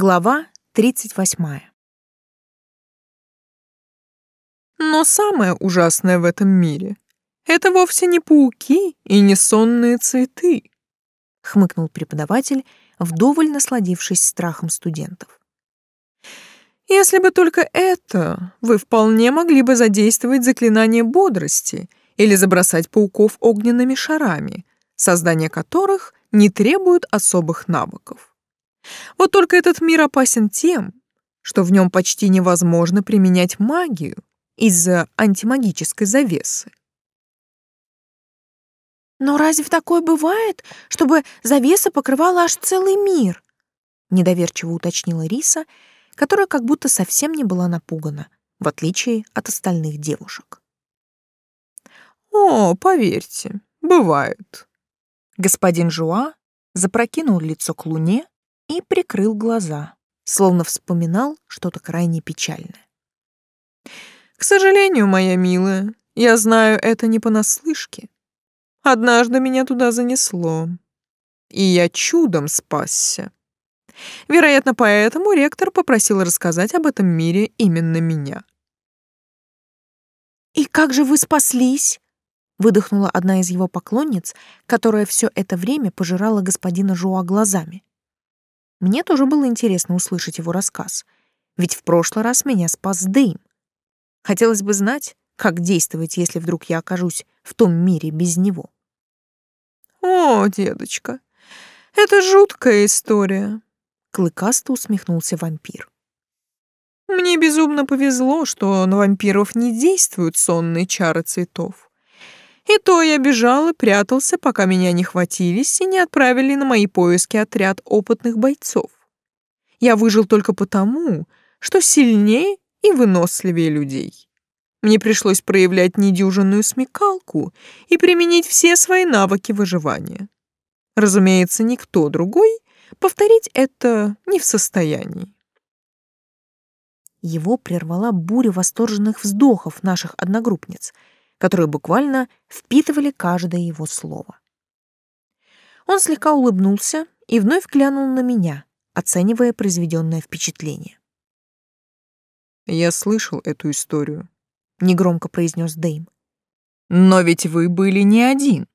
Глава 38. Но самое ужасное в этом мире — это вовсе не пауки и не сонные цветы, — хмыкнул преподаватель, вдоволь насладившись страхом студентов. Если бы только это, вы вполне могли бы задействовать заклинание бодрости или забросать пауков огненными шарами, создание которых не требует особых навыков. Вот только этот мир опасен тем, что в нем почти невозможно применять магию из-за антимагической завесы. Но разве такое бывает, чтобы завеса покрывала аж целый мир? Недоверчиво уточнила Риса, которая как будто совсем не была напугана, в отличие от остальных девушек. О, поверьте, бывает. Господин Жуа запрокинул лицо к луне и прикрыл глаза, словно вспоминал что-то крайне печальное. «К сожалению, моя милая, я знаю это не понаслышке. Однажды меня туда занесло, и я чудом спасся. Вероятно, поэтому ректор попросил рассказать об этом мире именно меня». «И как же вы спаслись?» выдохнула одна из его поклонниц, которая все это время пожирала господина Жуа глазами. Мне тоже было интересно услышать его рассказ, ведь в прошлый раз меня спас Дэйм. Хотелось бы знать, как действовать, если вдруг я окажусь в том мире без него. «О, дедочка, это жуткая история», — клыкасто усмехнулся вампир. «Мне безумно повезло, что на вампиров не действуют сонные чары цветов. И то я бежал и прятался, пока меня не хватились и не отправили на мои поиски отряд опытных бойцов. Я выжил только потому, что сильнее и выносливее людей. Мне пришлось проявлять недюжинную смекалку и применить все свои навыки выживания. Разумеется, никто другой повторить это не в состоянии. Его прервала буря восторженных вздохов наших одногруппниц — которые буквально впитывали каждое его слово. Он слегка улыбнулся и вновь глянул на меня, оценивая произведенное впечатление. «Я слышал эту историю», — негромко произнес Дэйм. «Но ведь вы были не один.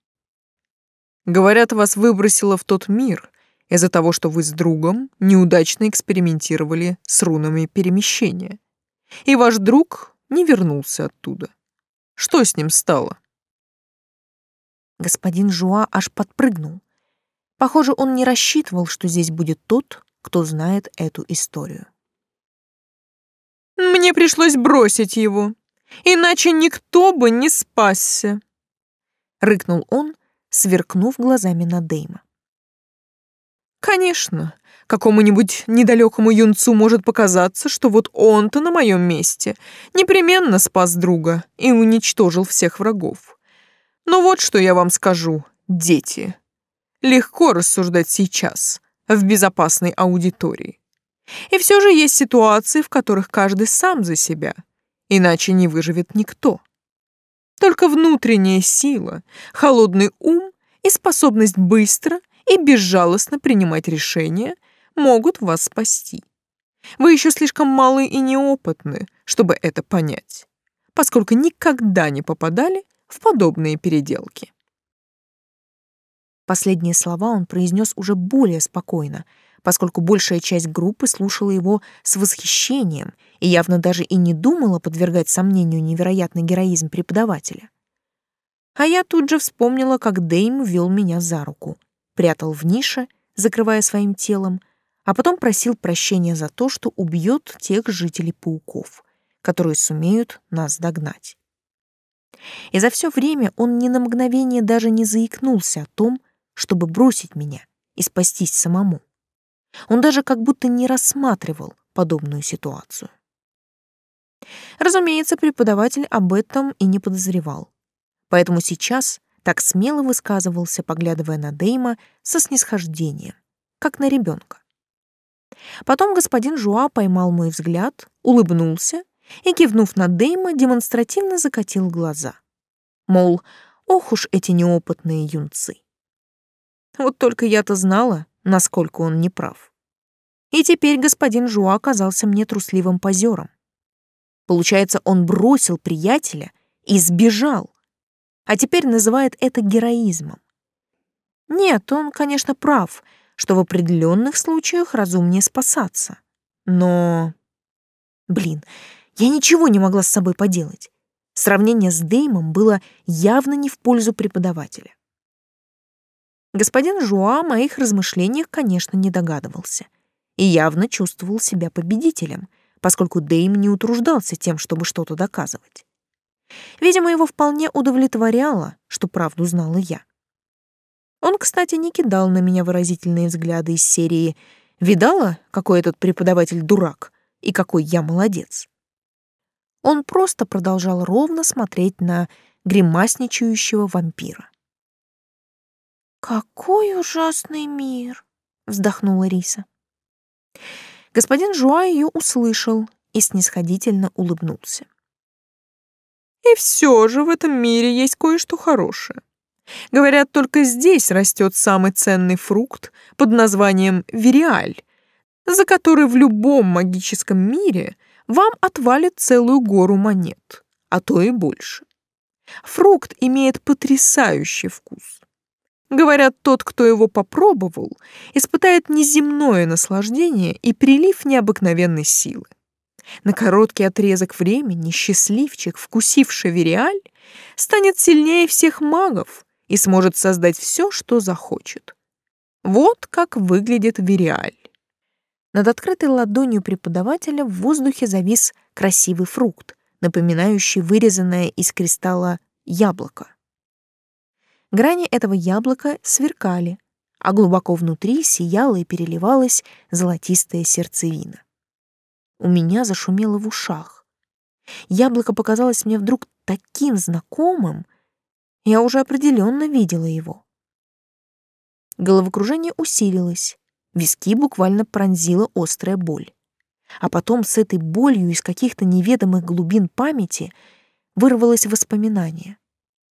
Говорят, вас выбросило в тот мир из-за того, что вы с другом неудачно экспериментировали с рунами перемещения, и ваш друг не вернулся оттуда. Что с ним стало? Господин Жуа аж подпрыгнул. Похоже, он не рассчитывал, что здесь будет тот, кто знает эту историю. Мне пришлось бросить его, иначе никто бы не спасся, рыкнул он, сверкнув глазами на Дейма. Конечно, Какому-нибудь недалекому юнцу может показаться, что вот он-то на моем месте непременно спас друга и уничтожил всех врагов. Но вот что я вам скажу, дети. Легко рассуждать сейчас, в безопасной аудитории. И все же есть ситуации, в которых каждый сам за себя, иначе не выживет никто. Только внутренняя сила, холодный ум и способность быстро и безжалостно принимать решения могут вас спасти. Вы еще слишком малы и неопытны, чтобы это понять, поскольку никогда не попадали в подобные переделки. Последние слова он произнес уже более спокойно, поскольку большая часть группы слушала его с восхищением и явно даже и не думала подвергать сомнению невероятный героизм преподавателя. А я тут же вспомнила, как Дейм вел меня за руку, прятал в нише, закрывая своим телом, а потом просил прощения за то, что убьет тех жителей пауков, которые сумеют нас догнать. И за все время он ни на мгновение даже не заикнулся о том, чтобы бросить меня и спастись самому. Он даже как будто не рассматривал подобную ситуацию. Разумеется, преподаватель об этом и не подозревал. Поэтому сейчас так смело высказывался, поглядывая на Дейма со снисхождением, как на ребенка. Потом господин Жуа поймал мой взгляд, улыбнулся и, кивнув на Дейма, демонстративно закатил глаза. Мол, ох уж эти неопытные юнцы. Вот только я-то знала, насколько он неправ. И теперь господин Жуа оказался мне трусливым позером. Получается, он бросил приятеля и сбежал, а теперь называет это героизмом. Нет, он, конечно, прав, что в определенных случаях разумнее спасаться. Но... Блин, я ничего не могла с собой поделать. Сравнение с Деймом было явно не в пользу преподавателя. Господин Жуа о моих размышлениях, конечно, не догадывался и явно чувствовал себя победителем, поскольку Дейм не утруждался тем, чтобы что-то доказывать. Видимо, его вполне удовлетворяло, что правду знала я. Он, кстати, не кидал на меня выразительные взгляды из серии «Видала, какой этот преподаватель дурак и какой я молодец?» Он просто продолжал ровно смотреть на гримасничающего вампира. «Какой ужасный мир!» — вздохнула Риса. Господин Жуа ее услышал и снисходительно улыбнулся. «И все же в этом мире есть кое-что хорошее. Говорят, только здесь растет самый ценный фрукт под названием вериаль, за который в любом магическом мире вам отвалит целую гору монет, а то и больше. Фрукт имеет потрясающий вкус. Говорят, тот, кто его попробовал, испытает неземное наслаждение и прилив необыкновенной силы. На короткий отрезок времени счастливчик, вкусивший вериаль, станет сильнее всех магов и сможет создать все, что захочет. Вот как выглядит вериаль. Над открытой ладонью преподавателя в воздухе завис красивый фрукт, напоминающий вырезанное из кристалла яблоко. Грани этого яблока сверкали, а глубоко внутри сияла и переливалась золотистая сердцевина. У меня зашумело в ушах. Яблоко показалось мне вдруг таким знакомым, я уже определенно видела его. Головокружение усилилось, виски буквально пронзила острая боль. А потом с этой болью из каких-то неведомых глубин памяти вырвалось воспоминание.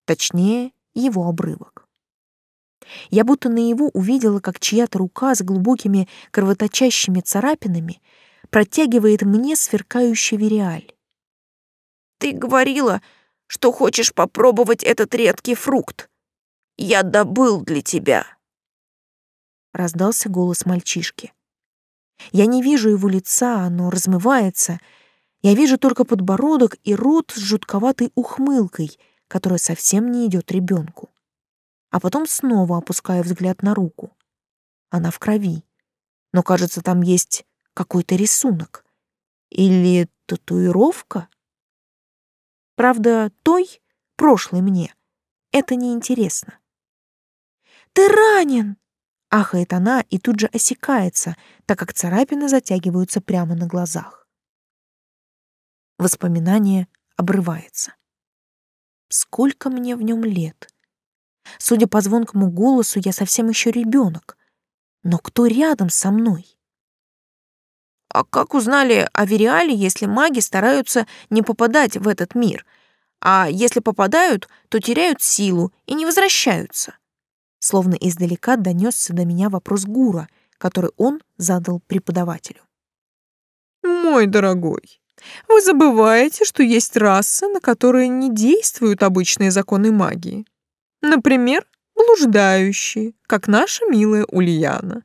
Точнее, его обрывок. Я будто наяву увидела, как чья-то рука с глубокими кровоточащими царапинами протягивает мне сверкающий вериаль. «Ты говорила, что хочешь попробовать этот редкий фрукт. Я добыл для тебя». Раздался голос мальчишки. Я не вижу его лица, оно размывается. Я вижу только подбородок и рот с жутковатой ухмылкой — которая совсем не идет ребенку. А потом снова опускаю взгляд на руку. Она в крови. Но, кажется, там есть какой-то рисунок. Или татуировка. Правда, той, прошлой мне, это неинтересно. «Ты ранен!» — ахает она и тут же осекается, так как царапины затягиваются прямо на глазах. Воспоминание обрывается. Сколько мне в нем лет? Судя по звонкому голосу, я совсем еще ребенок. Но кто рядом со мной? А как узнали о Вериале, если маги стараются не попадать в этот мир? А если попадают, то теряют силу и не возвращаются? Словно издалека донесся до меня вопрос Гура, который он задал преподавателю. «Мой дорогой, вы забываете, что есть расы, на которые не действуют обычные законы магии. Например, блуждающие, как наша милая Ульяна.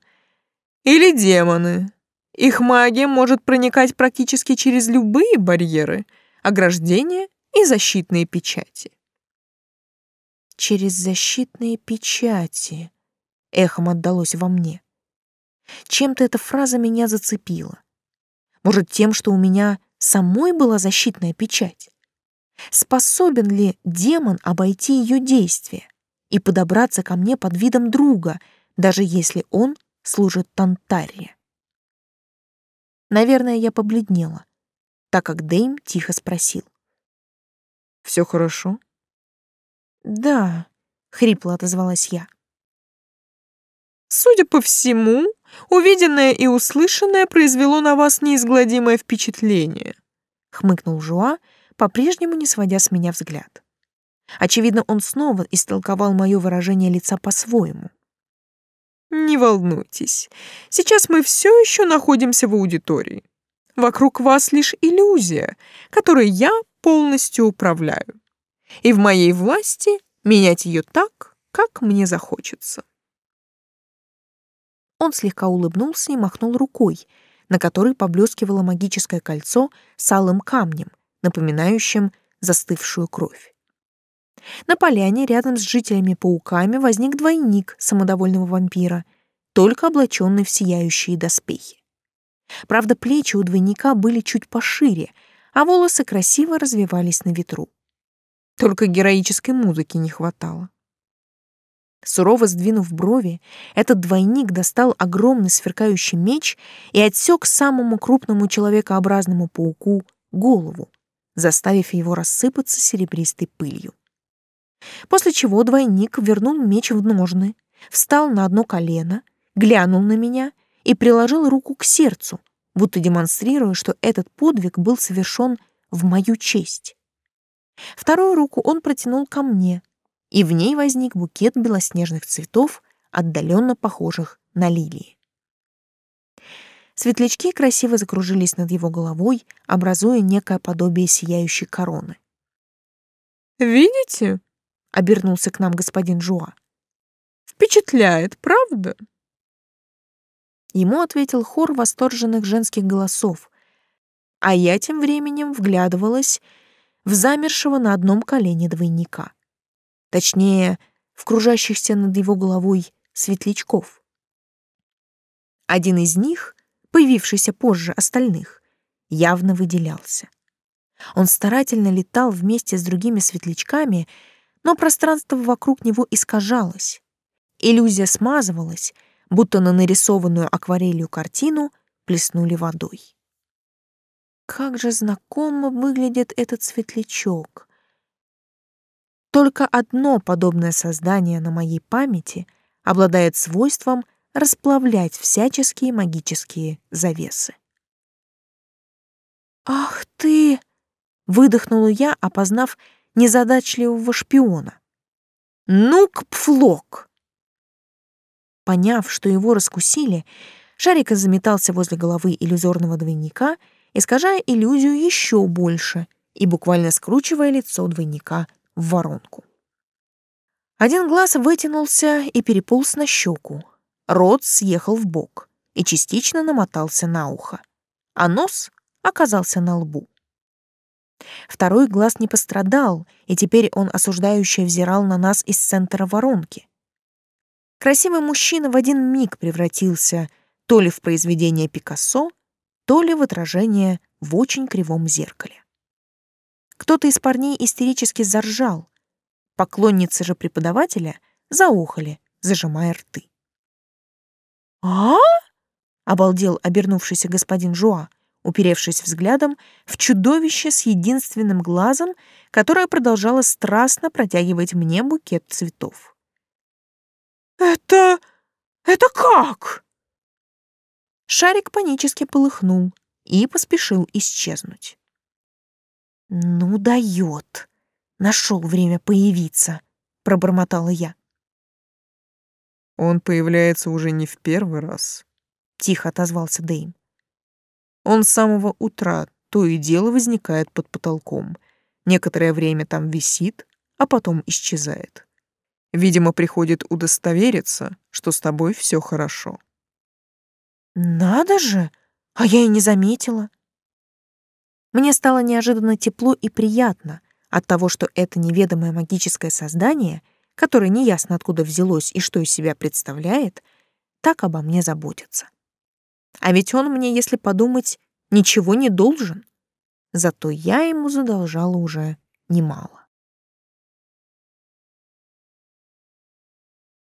Или демоны. Их магия может проникать практически через любые барьеры, ограждения и защитные печати. Через защитные печати эхом отдалось во мне. Чем-то эта фраза меня зацепила. Может, тем, что у меня самой была защитная печать? Способен ли демон обойти ее действие и подобраться ко мне под видом друга, даже если он служит Тантарре? Наверное, я побледнела, так как Дэйм тихо спросил. «Все хорошо?» «Да», — хрипло отозвалась я. «Судя по всему, Увиденное и услышанное произвело на вас неизгладимое впечатление», — хмыкнул Жуа, по-прежнему не сводя с меня взгляд. Очевидно, он снова истолковал мое выражение лица по-своему. Не волнуйтесь, сейчас мы все еще находимся в аудитории. Вокруг вас лишь иллюзия, которой я полностью управляю. И в моей власти менять ее так, как мне захочется. Он слегка улыбнулся и махнул рукой, на которой поблескивало магическое кольцо с алым камнем, напоминающим застывшую кровь. На поляне рядом с жителями-пауками возник двойник самодовольного вампира, только облаченный в сияющие доспехи. Правда, плечи у двойника были чуть пошире, а волосы красиво развивались на ветру. Только героической музыки не хватало. Сурово сдвинув брови, этот двойник достал огромный сверкающий меч и отсек самому крупному человекообразному пауку голову, заставив его рассыпаться серебристой пылью. После чего двойник вернул меч в ножны, встал на одно колено, глянул на меня и приложил руку к сердцу, будто демонстрируя, что этот подвиг был совершен в мою честь. Вторую руку он протянул ко мне, и в ней возник букет белоснежных цветов, отдаленно похожих на лилии. Светлячки красиво закружились над его головой, образуя некое подобие сияющей короны. «Видите?» — обернулся к нам господин Жуа. «Впечатляет, правда?» Ему ответил хор восторженных женских голосов, а я тем временем вглядывалась в замершего на одном колене двойника. Точнее, в кружащихся над его головой светлячков. Один из них, появившийся позже остальных, явно выделялся. Он старательно летал вместе с другими светлячками, но пространство вокруг него искажалось. Иллюзия смазывалась, будто на нарисованную акварелью картину плеснули водой. Как же знакомо выглядит этот светлячок. Только одно подобное создание на моей памяти обладает свойством расплавлять всяческие магические завесы. «Ах ты!» — выдохнула я, опознав незадачливого шпиона. «Ну-ка, пфлок!» Поняв, что его раскусили, Шарик заметался возле головы иллюзорного двойника, искажая иллюзию еще больше и буквально скручивая лицо двойника в воронку. Один глаз вытянулся и переполз на щеку, рот съехал в бок и частично намотался на ухо, а нос оказался на лбу. Второй глаз не пострадал, и теперь он осуждающе взирал на нас из центра воронки. Красивый мужчина в один миг превратился то ли в произведение Пикассо, то ли в отражение в очень кривом зеркале. Кто-то из парней истерически заржал. Поклонницы же преподавателя заохали, зажимая рты. «А?» — обалдел обернувшийся господин Жуа, уперевшись взглядом в чудовище с единственным глазом, которое продолжало страстно протягивать мне букет цветов. «Это... это как?» Шарик панически полыхнул и поспешил исчезнуть. «Ну, дает! Нашел время появиться!» — пробормотала я. «Он появляется уже не в первый раз», — тихо отозвался Дэйм. «Он с самого утра то и дело возникает под потолком. Некоторое время там висит, а потом исчезает. Видимо, приходит удостовериться, что с тобой все хорошо. Надо же, а я и не заметила. Мне стало неожиданно тепло и приятно от того, что это неведомое магическое создание, которое неясно откуда взялось и что из себя представляет, так обо мне заботится. А ведь он мне, если подумать, ничего не должен. Зато я ему задолжала уже немало.